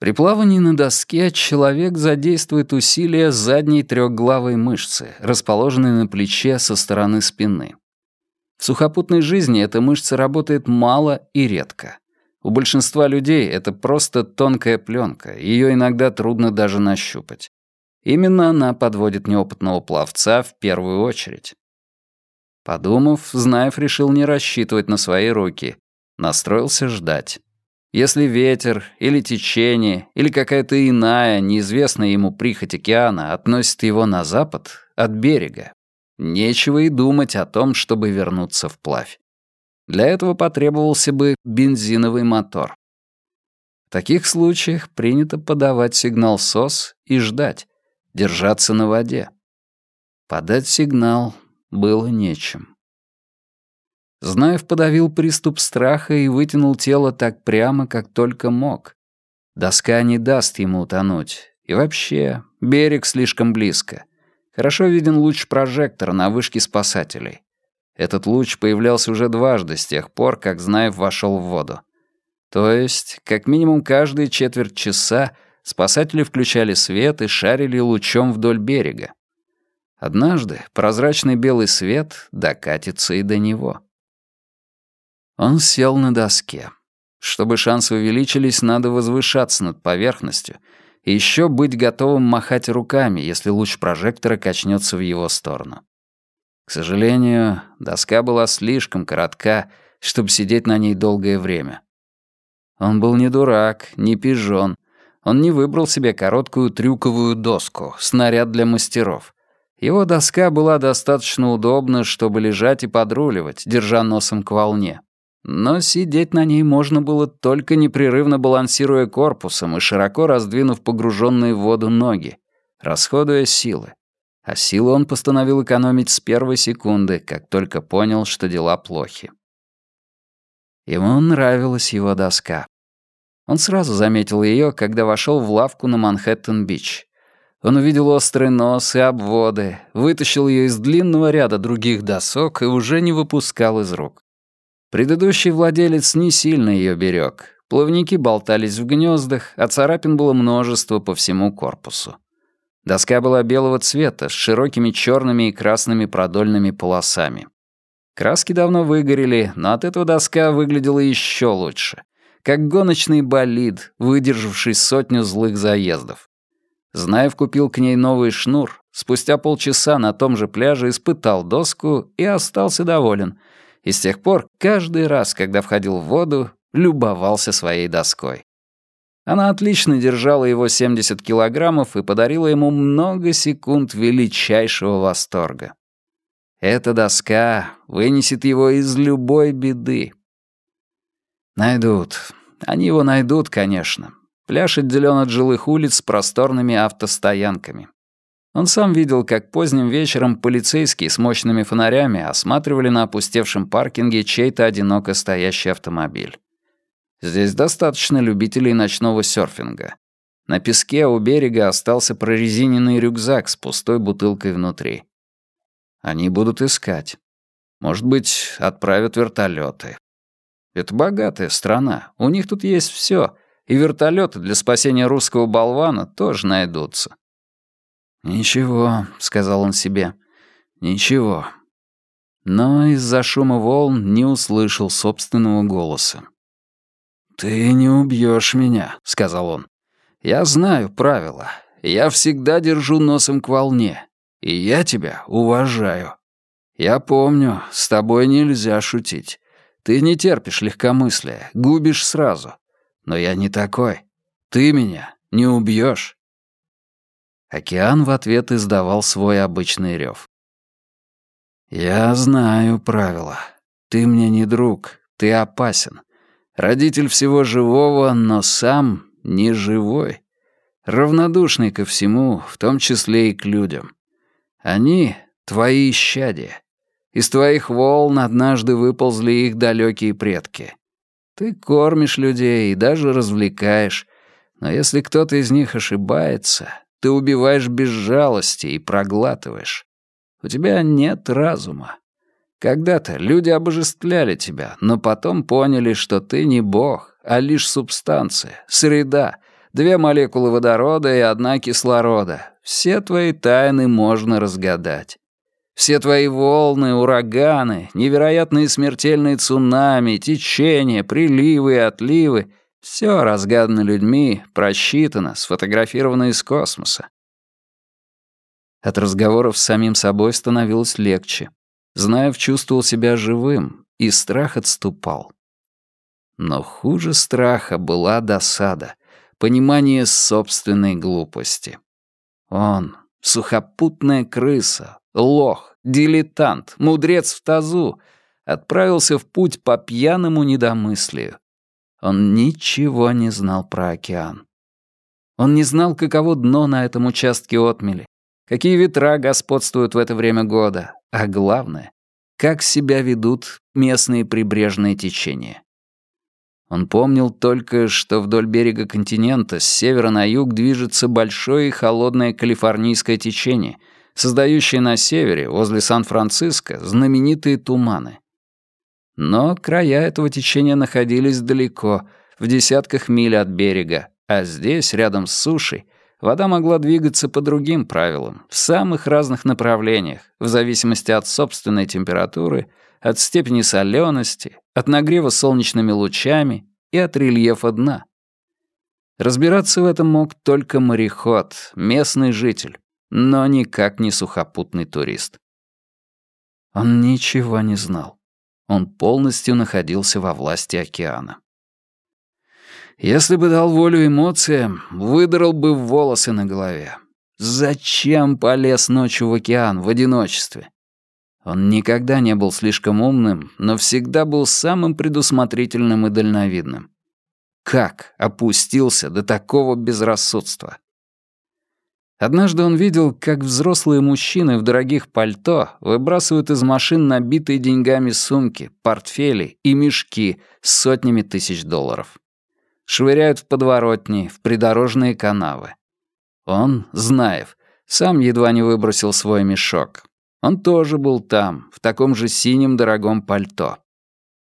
При плавании на доске человек задействует усилия задней трехглавой мышцы, расположенной на плече со стороны спины. В сухопутной жизни эта мышца работает мало и редко. У большинства людей это просто тонкая пленка, ее иногда трудно даже нащупать. Именно она подводит неопытного пловца в первую очередь. Подумав, Знаев решил не рассчитывать на свои руки. Настроился ждать. Если ветер, или течение, или какая-то иная, неизвестная ему прихоть океана относит его на запад, от берега, нечего и думать о том, чтобы вернуться вплавь. Для этого потребовался бы бензиновый мотор. В таких случаях принято подавать сигнал СОС и ждать, держаться на воде. Подать сигнал было нечем. Знаев подавил приступ страха и вытянул тело так прямо, как только мог. Доска не даст ему утонуть. И вообще, берег слишком близко. Хорошо виден луч прожектора на вышке спасателей. Этот луч появлялся уже дважды с тех пор, как Знаев вошел в воду. То есть, как минимум каждые четверть часа спасатели включали свет и шарили лучом вдоль берега. Однажды прозрачный белый свет докатится и до него. Он сел на доске. Чтобы шансы увеличились, надо возвышаться над поверхностью и еще быть готовым махать руками, если луч прожектора качнется в его сторону. К сожалению, доска была слишком коротка, чтобы сидеть на ней долгое время. Он был не дурак, не пижон. Он не выбрал себе короткую трюковую доску, снаряд для мастеров. Его доска была достаточно удобна, чтобы лежать и подруливать, держа носом к волне. Но сидеть на ней можно было только непрерывно балансируя корпусом и широко раздвинув погруженные в воду ноги, расходуя силы. А силы он постановил экономить с первой секунды, как только понял, что дела плохи. Ему нравилась его доска. Он сразу заметил ее, когда вошел в лавку на Манхэттен-Бич. Он увидел острый нос и обводы, вытащил ее из длинного ряда других досок и уже не выпускал из рук. Предыдущий владелец не сильно ее берег. Плавники болтались в гнездах, а царапин было множество по всему корпусу. Доска была белого цвета, с широкими черными и красными продольными полосами. Краски давно выгорели, но от этого доска выглядела еще лучше. Как гоночный болид, выдержавший сотню злых заездов. Знаев купил к ней новый шнур, спустя полчаса на том же пляже испытал доску и остался доволен — и с тех пор каждый раз, когда входил в воду, любовался своей доской. Она отлично держала его 70 килограммов и подарила ему много секунд величайшего восторга. Эта доска вынесет его из любой беды. Найдут. Они его найдут, конечно. Пляж отделен от жилых улиц просторными автостоянками. Он сам видел, как поздним вечером полицейские с мощными фонарями осматривали на опустевшем паркинге чей-то одиноко стоящий автомобиль. Здесь достаточно любителей ночного серфинга. На песке у берега остался прорезиненный рюкзак с пустой бутылкой внутри. Они будут искать. Может быть, отправят вертолеты. Это богатая страна, у них тут есть все, и вертолеты для спасения русского болвана тоже найдутся. «Ничего», — сказал он себе, — «ничего». Но из-за шума волн не услышал собственного голоса. «Ты не убьешь меня», — сказал он. «Я знаю правила. Я всегда держу носом к волне. И я тебя уважаю. Я помню, с тобой нельзя шутить. Ты не терпишь легкомыслия, губишь сразу. Но я не такой. Ты меня не убьешь. Океан в ответ издавал свой обычный рев. «Я знаю правила. Ты мне не друг, ты опасен. Родитель всего живого, но сам не живой. Равнодушный ко всему, в том числе и к людям. Они — твои исчадия. Из твоих волн однажды выползли их далекие предки. Ты кормишь людей и даже развлекаешь, но если кто-то из них ошибается, ты убиваешь без жалости и проглатываешь. У тебя нет разума. Когда-то люди обожествляли тебя, но потом поняли, что ты не бог, а лишь субстанция, среда, две молекулы водорода и одна кислорода. Все твои тайны можно разгадать. Все твои волны, ураганы, невероятные смертельные цунами, течения, приливы и отливы — все разгадано людьми, просчитано, сфотографировано из космоса. От разговоров с самим собой становилось легче. Знаев чувствовал себя живым, и страх отступал. Но хуже страха была досада, понимание собственной глупости. Он, сухопутная крыса, лох, дилетант, мудрец в тазу, отправился в путь по пьяному недомыслию. Он ничего не знал про океан. Он не знал, каково дно на этом участке отмели, какие ветра господствуют в это время года, а главное, как себя ведут местные прибрежные течения. Он помнил только, что вдоль берега континента с севера на юг движется большое и холодное калифорнийское течение, создающее на севере, возле Сан-Франциско, знаменитые туманы. Но края этого течения находились далеко, в десятках миль от берега, а здесь, рядом с сушей, вода могла двигаться по другим правилам, в самых разных направлениях, в зависимости от собственной температуры, от степени солености, от нагрева солнечными лучами и от рельефа дна. Разбираться в этом мог только мореход, местный житель, но никак не сухопутный турист. Он ничего не знал. Он полностью находился во власти океана. Если бы дал волю эмоциям, выдрал бы волосы на голове. Зачем полез ночью в океан в одиночестве? Он никогда не был слишком умным, но всегда был самым предусмотрительным и дальновидным. Как опустился до такого безрассудства? Однажды он видел, как взрослые мужчины в дорогих пальто выбрасывают из машин набитые деньгами сумки, портфели и мешки с сотнями тысяч долларов. Швыряют в подворотни, в придорожные канавы. Он, Знаев, сам едва не выбросил свой мешок, он тоже был там, в таком же синем дорогом пальто.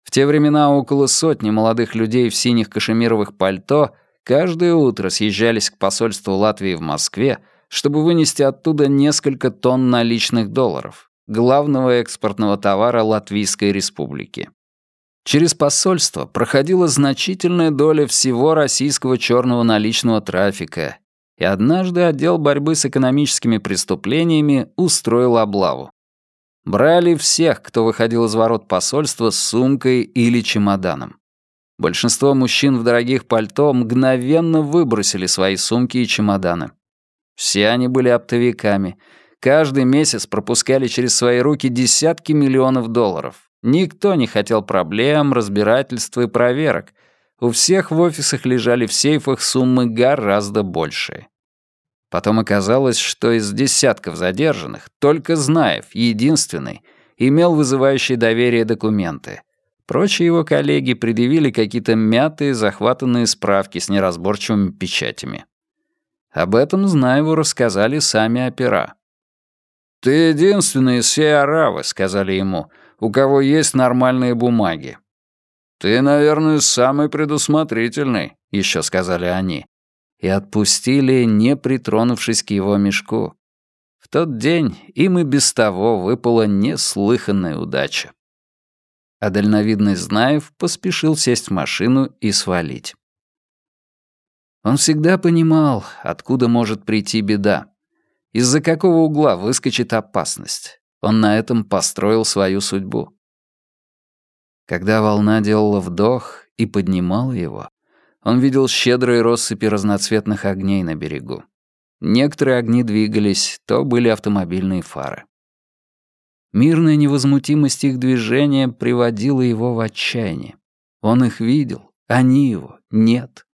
В те времена около сотни молодых людей в синих кашемировых пальто каждое утро съезжались к посольству Латвии в Москве, чтобы вынести оттуда несколько тонн наличных долларов, главного экспортного товара Латвийской республики. Через посольство проходила значительная доля всего российского черного наличного трафика, и однажды отдел борьбы с экономическими преступлениями устроил облаву. Брали всех, кто выходил из ворот посольства с сумкой или чемоданом. Большинство мужчин в дорогих пальто мгновенно выбросили свои сумки и чемоданы. Все они были оптовиками. Каждый месяц пропускали через свои руки десятки миллионов долларов. Никто не хотел проблем, разбирательств и проверок. У всех в офисах лежали в сейфах суммы гораздо большие. Потом оказалось, что из десятков задержанных только Знаев, единственный, имел вызывающие доверие документы. Прочие его коллеги предъявили какие-то мятые, захватанные справки с неразборчивыми печатями. Об этом Знаеву рассказали сами опера. «Ты единственный из всей Аравы», — сказали ему, — «у кого есть нормальные бумаги». «Ты, наверное, самый предусмотрительный», — еще сказали они и отпустили, не притронувшись к его мешку. В тот день им и без того выпала неслыханная удача. А дальновидный Знаев поспешил сесть в машину и свалить. Он всегда понимал, откуда может прийти беда, из-за какого угла выскочит опасность. Он на этом построил свою судьбу. Когда волна делала вдох и поднимала его, он видел щедрые россыпи разноцветных огней на берегу. Некоторые огни двигались, то были автомобильные фары. Мирная невозмутимость их движения приводила его в отчаяние. Он их видел, они его нет.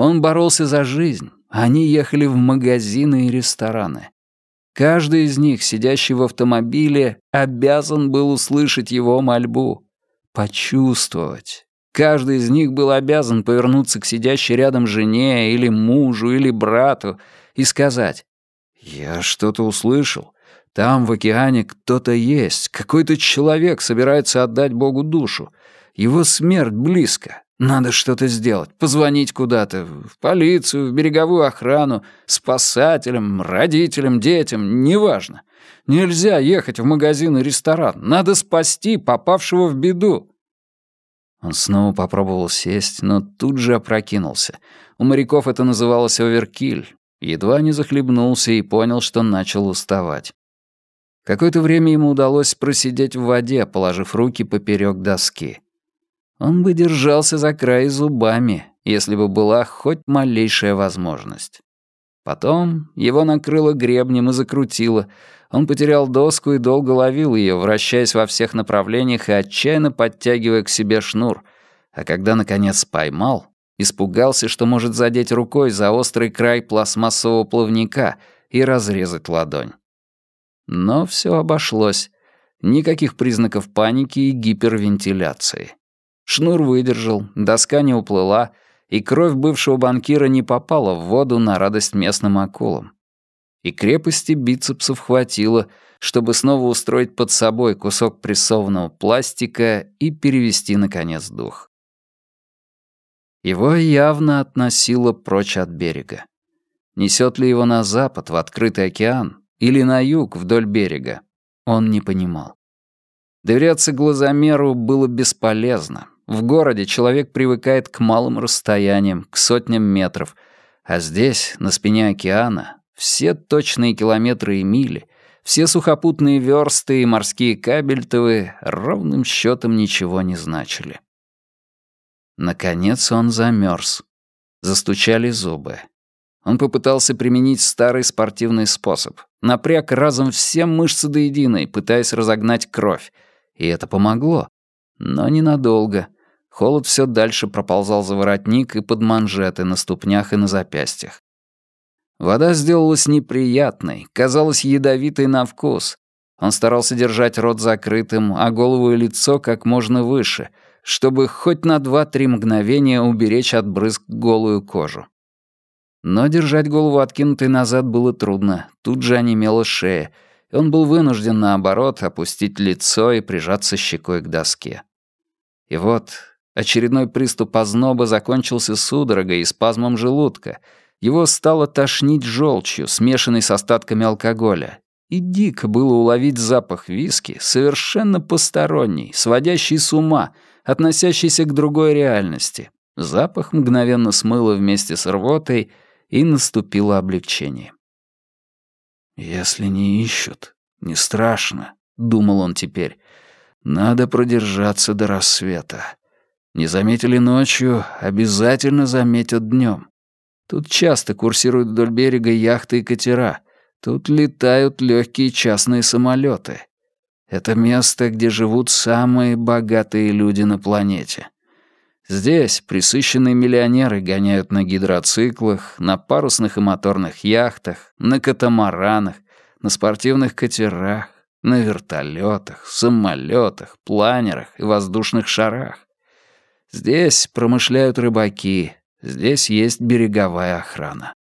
Он боролся за жизнь, они ехали в магазины и рестораны. Каждый из них, сидящий в автомобиле, обязан был услышать его мольбу, почувствовать, Каждый из них был обязан повернуться к сидящей рядом жене или мужу или брату и сказать «Я что-то услышал. Там в океане кто-то есть, какой-то человек собирается отдать Богу душу. Его смерть близко. Надо что-то сделать, позвонить куда-то, в полицию, в береговую охрану, спасателям, родителям, детям, неважно. Нельзя ехать в магазин и ресторан, надо спасти попавшего в беду. Он снова попробовал сесть, но тут же опрокинулся. У моряков это называлось оверкиль. Едва не захлебнулся и понял, что начал уставать. Какое-то время ему удалось просидеть в воде, положив руки поперек доски. Он бы держался за край зубами, если бы была хоть малейшая возможность. Потом его накрыло гребнем и закрутило. Он потерял доску и долго ловил ее, вращаясь во всех направлениях и отчаянно подтягивая к себе шнур. А когда, наконец, поймал, испугался, что может задеть рукой за острый край пластмассового плавника и разрезать ладонь. Но все обошлось. Никаких признаков паники и гипервентиляции. Шнур выдержал, доска не уплыла, и кровь бывшего банкира не попала в воду на радость местным акулам. И крепости бицепсов хватило, чтобы снова устроить под собой кусок прессованного пластика и перевести, наконец, дух. Его явно относило прочь от берега. Несет ли его на запад, в открытый океан, или на юг, вдоль берега, он не понимал. Доверяться глазомеру было бесполезно. В городе человек привыкает к малым расстояниям, к сотням метров, а здесь, на спине океана, все точные километры и мили, все сухопутные версты и морские кабельтовы ровным счетом ничего не значили. Наконец он замерз. Застучали зубы. Он попытался применить старый спортивный способ. Напряг разом все мышцы до единой, пытаясь разогнать кровь. И это помогло. Но ненадолго — Холод все дальше проползал за воротник и под манжеты на ступнях и на запястьях. Вода сделалась неприятной, казалась ядовитой на вкус. Он старался держать рот закрытым, а голову и лицо как можно выше, чтобы хоть на два-три мгновения уберечь от брызг голую кожу. Но держать голову откинутой назад было трудно, тут же онемела шея, и он был вынужден, наоборот, опустить лицо и прижаться щекой к доске. И вот Очередной приступ озноба закончился судорогой и спазмом желудка. Его стало тошнить желчью, смешанной с остатками алкоголя. И дико было уловить запах виски, совершенно посторонний, сводящий с ума, относящийся к другой реальности. Запах мгновенно смыло вместе с рвотой, и наступило облегчение. «Если не ищут, не страшно», — думал он теперь. «Надо продержаться до рассвета. Не заметили ночью, обязательно заметят днем. Тут часто курсируют вдоль берега яхты и катера. Тут летают легкие частные самолеты. Это место, где живут самые богатые люди на планете. Здесь присыщенные миллионеры гоняют на гидроциклах, на парусных и моторных яхтах, на катамаранах, на спортивных катерах, на вертолетах, самолетах, планерах и воздушных шарах. Здесь промышляют рыбаки, здесь есть береговая охрана.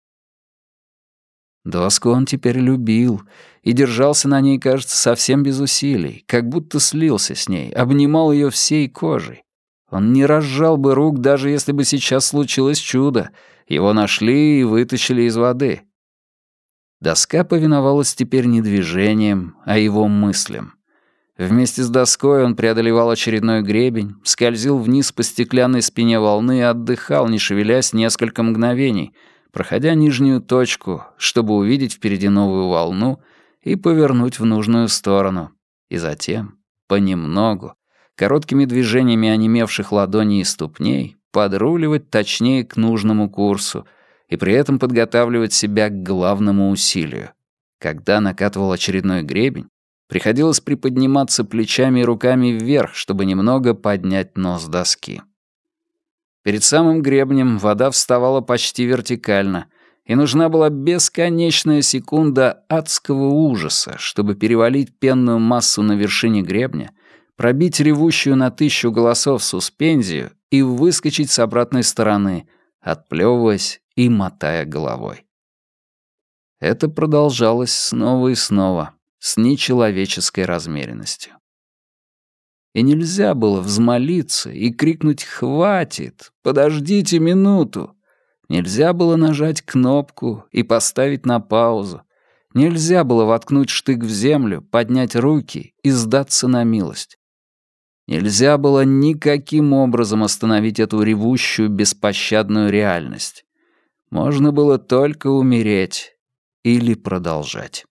Доску он теперь любил и держался на ней, кажется, совсем без усилий, как будто слился с ней, обнимал ее всей кожей. Он не разжал бы рук, даже если бы сейчас случилось чудо. Его нашли и вытащили из воды. Доска повиновалась теперь не движением, а его мыслям. Вместе с доской он преодолевал очередной гребень, скользил вниз по стеклянной спине волны и отдыхал, не шевелясь несколько мгновений, проходя нижнюю точку, чтобы увидеть впереди новую волну и повернуть в нужную сторону. И затем, понемногу, короткими движениями онемевших ладоней и ступней, подруливать точнее к нужному курсу и при этом подготавливать себя к главному усилию. Когда накатывал очередной гребень, Приходилось приподниматься плечами и руками вверх, чтобы немного поднять нос доски. Перед самым гребнем вода вставала почти вертикально, и нужна была бесконечная секунда адского ужаса, чтобы перевалить пенную массу на вершине гребня, пробить ревущую на тысячу голосов суспензию и выскочить с обратной стороны, отплевываясь и мотая головой. Это продолжалось снова и снова, с нечеловеческой размеренностью. И нельзя было взмолиться и крикнуть «Хватит! Подождите минуту!» Нельзя было нажать кнопку и поставить на паузу. Нельзя было воткнуть штык в землю, поднять руки и сдаться на милость. Нельзя было никаким образом остановить эту ревущую, беспощадную реальность. Можно было только умереть или продолжать.